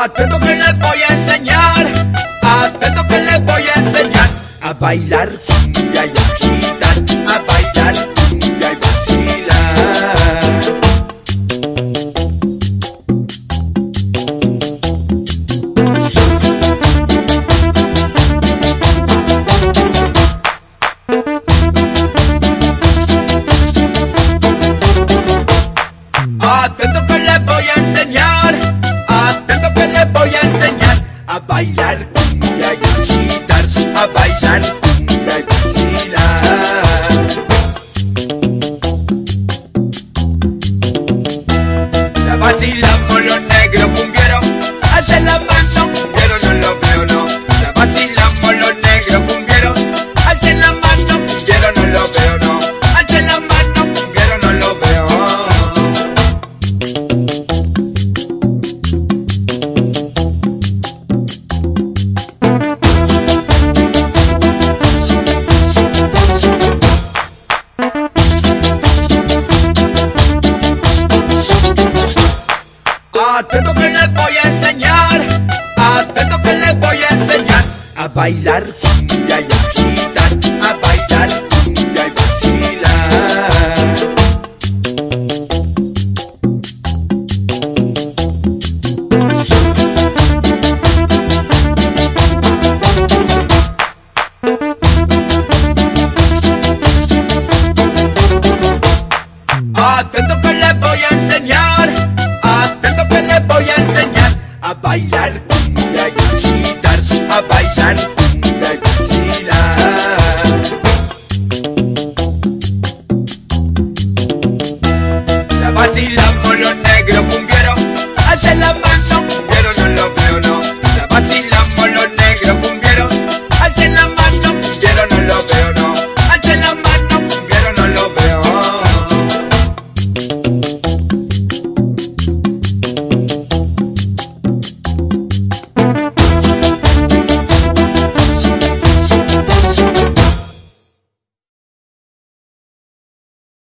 Atento que les voy a enseñar, atento que les voy a enseñar a bailar cumbia y agitar, a bailar cumbia y vacilar. Atento que les voy a enseñar voy a enseñar a bailar cumbia y agitar, a bailar cumbia y vacilar. La vacilamos los negros cumbieros, bailar cumbia y agitar, a bailar cumbia y vacilar. Atento que les voy a enseñar, atento que les voy a enseñar a bailar cumbia y agitar a bailar cumbia y vacilar. La vacilamos los negros cumbieros, hasta la